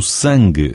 o sangue.